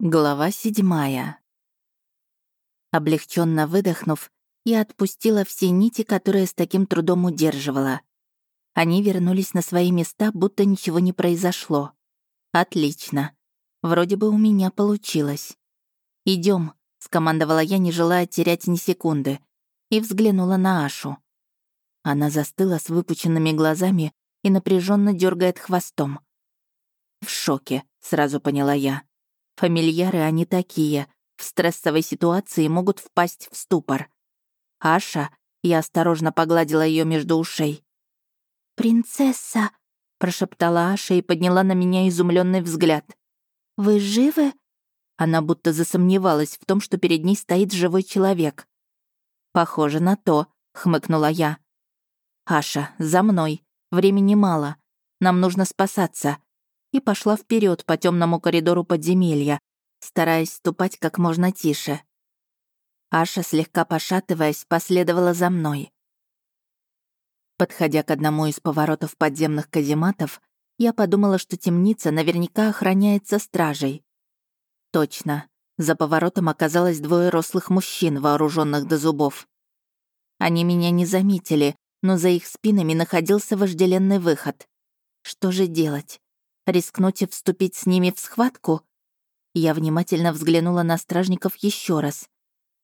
Глава седьмая. Облегченно выдохнув, я отпустила все нити, которые с таким трудом удерживала. Они вернулись на свои места, будто ничего не произошло. Отлично. Вроде бы у меня получилось. Идем, скомандовала я, не желая терять ни секунды, и взглянула на Ашу. Она застыла с выпученными глазами и напряженно дергает хвостом. В шоке, сразу поняла я. Фамильяры они такие. В стрессовой ситуации могут впасть в ступор. Аша, я осторожно погладила ее между ушей. «Принцесса», — прошептала Аша и подняла на меня изумленный взгляд. «Вы живы?» Она будто засомневалась в том, что перед ней стоит живой человек. «Похоже на то», — хмыкнула я. «Аша, за мной. Времени мало. Нам нужно спасаться и пошла вперед по темному коридору подземелья, стараясь ступать как можно тише. Аша, слегка пошатываясь, последовала за мной. Подходя к одному из поворотов подземных казематов, я подумала, что темница наверняка охраняется стражей. Точно. За поворотом оказалось двое рослых мужчин, вооруженных до зубов. Они меня не заметили, но за их спинами находился вожделенный выход. Что же делать? Рискнуть и вступить с ними в схватку? Я внимательно взглянула на стражников еще раз.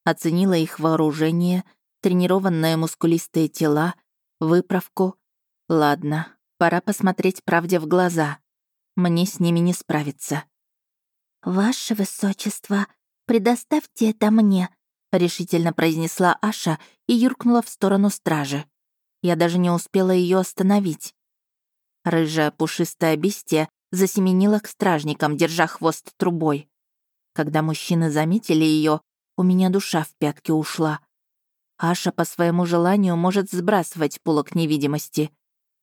Оценила их вооружение, тренированные мускулистые тела, выправку. Ладно, пора посмотреть правде в глаза. Мне с ними не справиться. «Ваше высочество, предоставьте это мне», — решительно произнесла Аша и юркнула в сторону стражи. Я даже не успела ее остановить. Рыжая пушистая бестия засеменила к стражникам, держа хвост трубой. Когда мужчины заметили ее, у меня душа в пятки ушла. Аша по своему желанию может сбрасывать полок невидимости.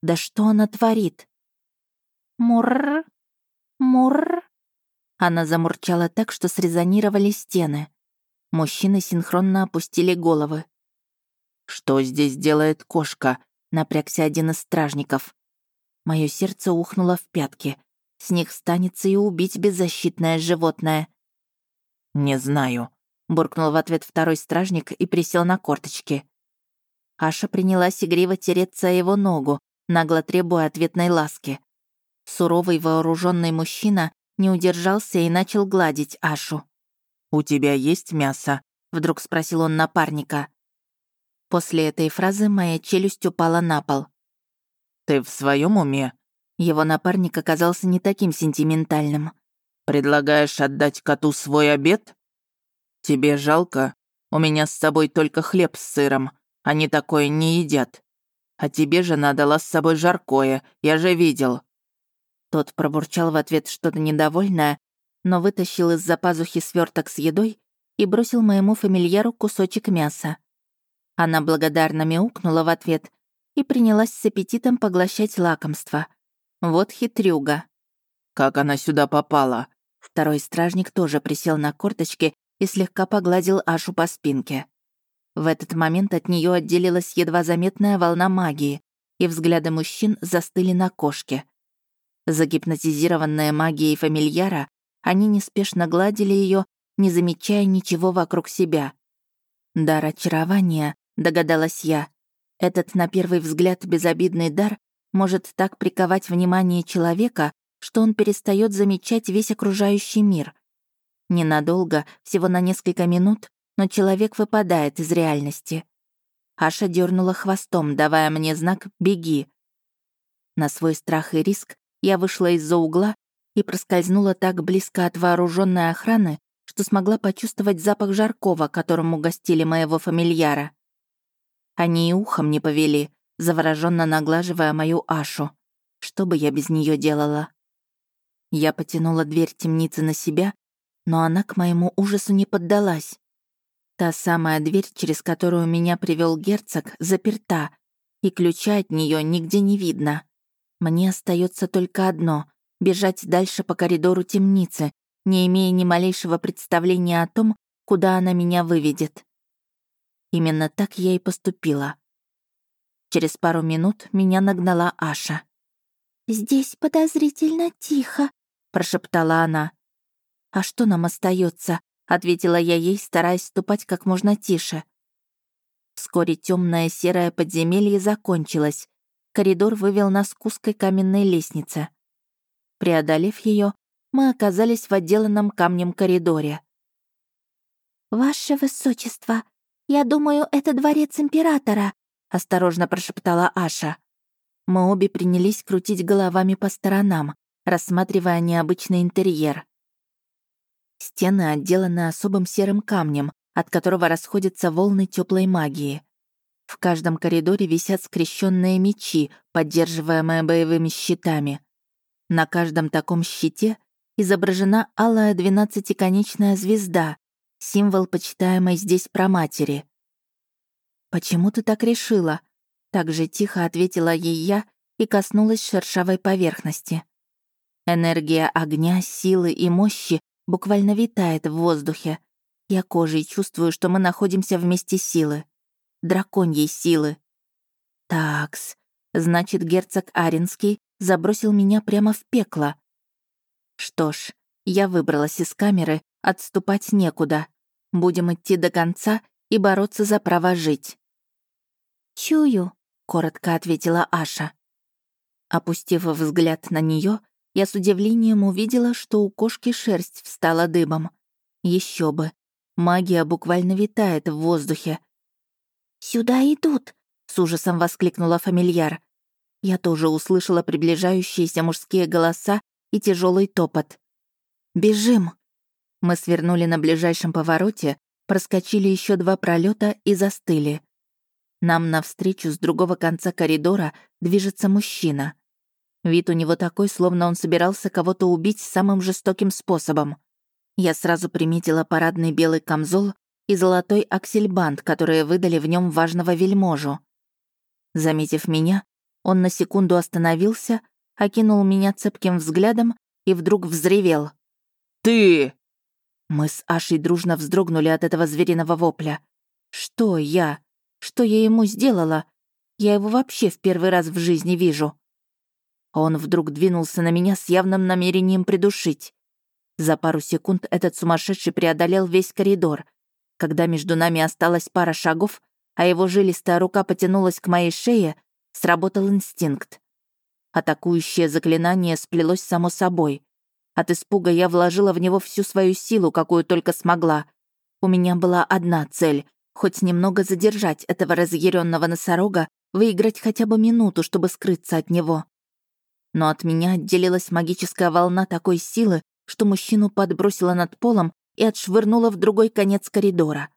Да что она творит? Мурр, мурр. Она замурчала так, что срезонировали стены. Мужчины синхронно опустили головы. «Что здесь делает кошка?» — напрягся один из стражников. Мое сердце ухнуло в пятки. С них станется и убить беззащитное животное. «Не знаю», — буркнул в ответ второй стражник и присел на корточки. Аша принялась игриво тереться о его ногу, нагло требуя ответной ласки. Суровый вооруженный мужчина не удержался и начал гладить Ашу. «У тебя есть мясо?» — вдруг спросил он напарника. После этой фразы моя челюсть упала на пол. «Ты в своем уме?» Его напарник оказался не таким сентиментальным. «Предлагаешь отдать коту свой обед?» «Тебе жалко? У меня с собой только хлеб с сыром. Они такое не едят. А тебе же надо с собой жаркое, я же видел». Тот пробурчал в ответ что-то недовольное, но вытащил из-за пазухи сверток с едой и бросил моему фамильяру кусочек мяса. Она благодарно мяукнула в ответ и принялась с аппетитом поглощать лакомство. Вот хитрюга. «Как она сюда попала?» Второй стражник тоже присел на корточки и слегка погладил Ашу по спинке. В этот момент от нее отделилась едва заметная волна магии, и взгляды мужчин застыли на кошке. Загипнотизированная магией фамильяра, они неспешно гладили ее, не замечая ничего вокруг себя. «Дар очарования», — догадалась я, этот, на первый взгляд, безобидный дар может так приковать внимание человека, что он перестает замечать весь окружающий мир. Ненадолго, всего на несколько минут, но человек выпадает из реальности. Аша дернула хвостом, давая мне знак «беги». На свой страх и риск я вышла из-за угла и проскользнула так близко от вооруженной охраны, что смогла почувствовать запах жаркого, которым угостили моего фамильяра. Они и ухом не повели, завороженно наглаживая мою Ашу. Что бы я без нее делала? Я потянула дверь темницы на себя, но она к моему ужасу не поддалась. Та самая дверь, через которую меня привел герцог, заперта, и ключа от нее нигде не видно. Мне остается только одно — бежать дальше по коридору темницы, не имея ни малейшего представления о том, куда она меня выведет. Именно так я и поступила. Через пару минут меня нагнала Аша. «Здесь подозрительно тихо», — прошептала она. «А что нам остается? ответила я ей, стараясь ступать как можно тише. Вскоре темное серое подземелье закончилось. Коридор вывел нас к узкой каменной лестнице. Преодолев ее, мы оказались в отделанном камнем коридоре. «Ваше Высочество, я думаю, это дворец императора», — осторожно прошептала Аша. Мы обе принялись крутить головами по сторонам, рассматривая необычный интерьер. Стены отделаны особым серым камнем, от которого расходятся волны теплой магии. В каждом коридоре висят скрещенные мечи, поддерживаемые боевыми щитами. На каждом таком щите изображена алая двенадцатиконечная звезда, символ почитаемой здесь проматери. «Почему ты так решила?» Так же тихо ответила ей я и коснулась шершавой поверхности. Энергия огня, силы и мощи буквально витает в воздухе. Я кожей чувствую, что мы находимся вместе силы. Драконьей силы. Такс, значит, герцог Аренский забросил меня прямо в пекло. Что ж, я выбралась из камеры, отступать некуда. Будем идти до конца и бороться за право жить. «Чую», — коротко ответила Аша. Опустив взгляд на нее, я с удивлением увидела, что у кошки шерсть встала дыбом. Еще бы. Магия буквально витает в воздухе. «Сюда идут!» — с ужасом воскликнула фамильяр. Я тоже услышала приближающиеся мужские голоса и тяжелый топот. «Бежим!» Мы свернули на ближайшем повороте, проскочили еще два пролета и застыли. Нам навстречу с другого конца коридора движется мужчина. Вид у него такой, словно он собирался кого-то убить самым жестоким способом. Я сразу приметила парадный белый камзол и золотой аксельбанд, которые выдали в нем важного вельможу. Заметив меня, он на секунду остановился, окинул меня цепким взглядом и вдруг взревел. «Ты!» Мы с Ашей дружно вздрогнули от этого звериного вопля. «Что я? Что я ему сделала? Я его вообще в первый раз в жизни вижу». Он вдруг двинулся на меня с явным намерением придушить. За пару секунд этот сумасшедший преодолел весь коридор. Когда между нами осталась пара шагов, а его жилистая рука потянулась к моей шее, сработал инстинкт. Атакующее заклинание сплелось само собой. От испуга я вложила в него всю свою силу, какую только смогла. У меня была одна цель — хоть немного задержать этого разъяренного носорога, выиграть хотя бы минуту, чтобы скрыться от него но от меня отделилась магическая волна такой силы, что мужчину подбросила над полом и отшвырнула в другой конец коридора.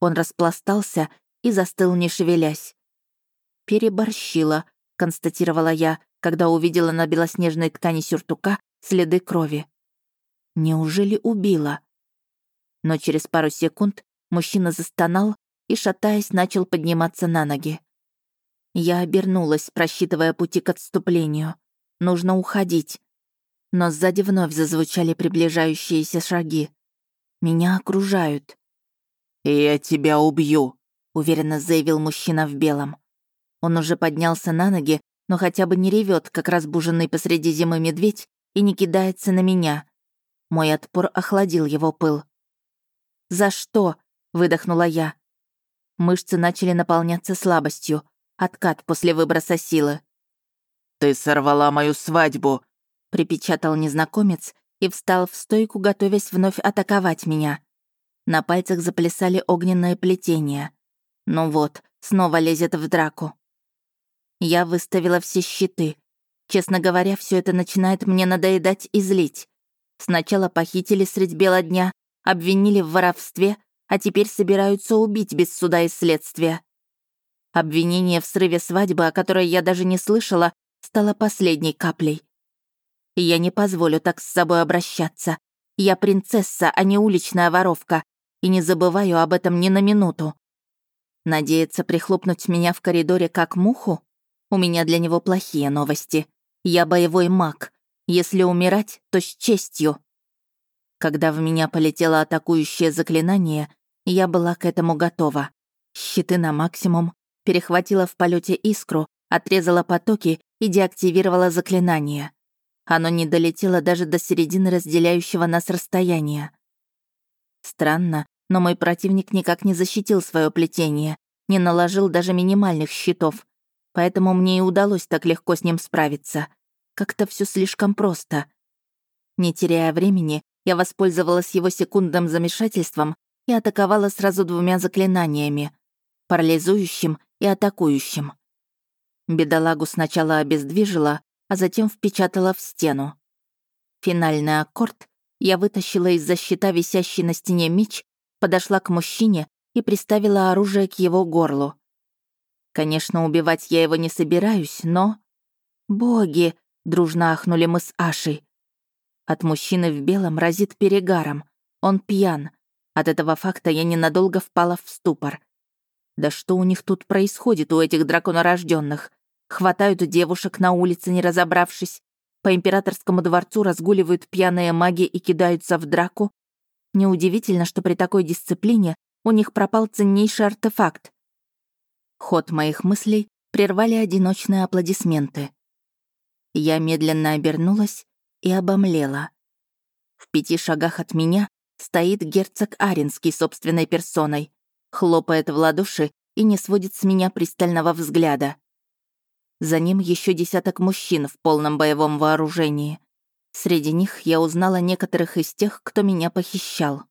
Он распластался и застыл, не шевелясь. «Переборщила», — констатировала я, когда увидела на белоснежной ткани сюртука следы крови. «Неужели убила?» Но через пару секунд мужчина застонал и, шатаясь, начал подниматься на ноги. Я обернулась, просчитывая пути к отступлению. Нужно уходить. Но сзади вновь зазвучали приближающиеся шаги. Меня окружают. «Я тебя убью», — уверенно заявил мужчина в белом. Он уже поднялся на ноги, но хотя бы не ревет, как разбуженный посреди зимы медведь, и не кидается на меня. Мой отпор охладил его пыл. «За что?» — выдохнула я. Мышцы начали наполняться слабостью. Откат после выброса силы. «Ты сорвала мою свадьбу!» — припечатал незнакомец и встал в стойку, готовясь вновь атаковать меня. На пальцах заплясали огненное плетение. Ну вот, снова лезет в драку. Я выставила все щиты. Честно говоря, все это начинает мне надоедать и злить. Сначала похитили средь бела дня, обвинили в воровстве, а теперь собираются убить без суда и следствия. Обвинение в срыве свадьбы, о которой я даже не слышала, стала последней каплей. Я не позволю так с собой обращаться. Я принцесса, а не уличная воровка, и не забываю об этом ни на минуту. Надеется прихлопнуть меня в коридоре как муху? У меня для него плохие новости. Я боевой маг. Если умирать, то с честью. Когда в меня полетело атакующее заклинание, я была к этому готова. Щиты на максимум, перехватила в полете искру, отрезала потоки и деактивировала заклинание. Оно не долетело даже до середины разделяющего нас расстояния. Странно, но мой противник никак не защитил свое плетение, не наложил даже минимальных щитов, поэтому мне и удалось так легко с ним справиться. Как-то все слишком просто. Не теряя времени, я воспользовалась его секундным замешательством и атаковала сразу двумя заклинаниями — парализующим и атакующим. Бедолагу сначала обездвижила, а затем впечатала в стену. Финальный аккорд я вытащила из-за щита висящий на стене меч, подошла к мужчине и приставила оружие к его горлу. Конечно, убивать я его не собираюсь, но... «Боги!» — дружно ахнули мы с Ашей. От мужчины в белом разит перегаром. Он пьян. От этого факта я ненадолго впала в ступор. Да что у них тут происходит, у этих драконорожденных? Хватают девушек на улице, не разобравшись. По императорскому дворцу разгуливают пьяные маги и кидаются в драку. Неудивительно, что при такой дисциплине у них пропал ценнейший артефакт. Ход моих мыслей прервали одиночные аплодисменты. Я медленно обернулась и обомлела. В пяти шагах от меня стоит герцог Аринский собственной персоной, хлопает в ладоши и не сводит с меня пристального взгляда. За ним еще десяток мужчин в полном боевом вооружении. Среди них я узнала некоторых из тех, кто меня похищал.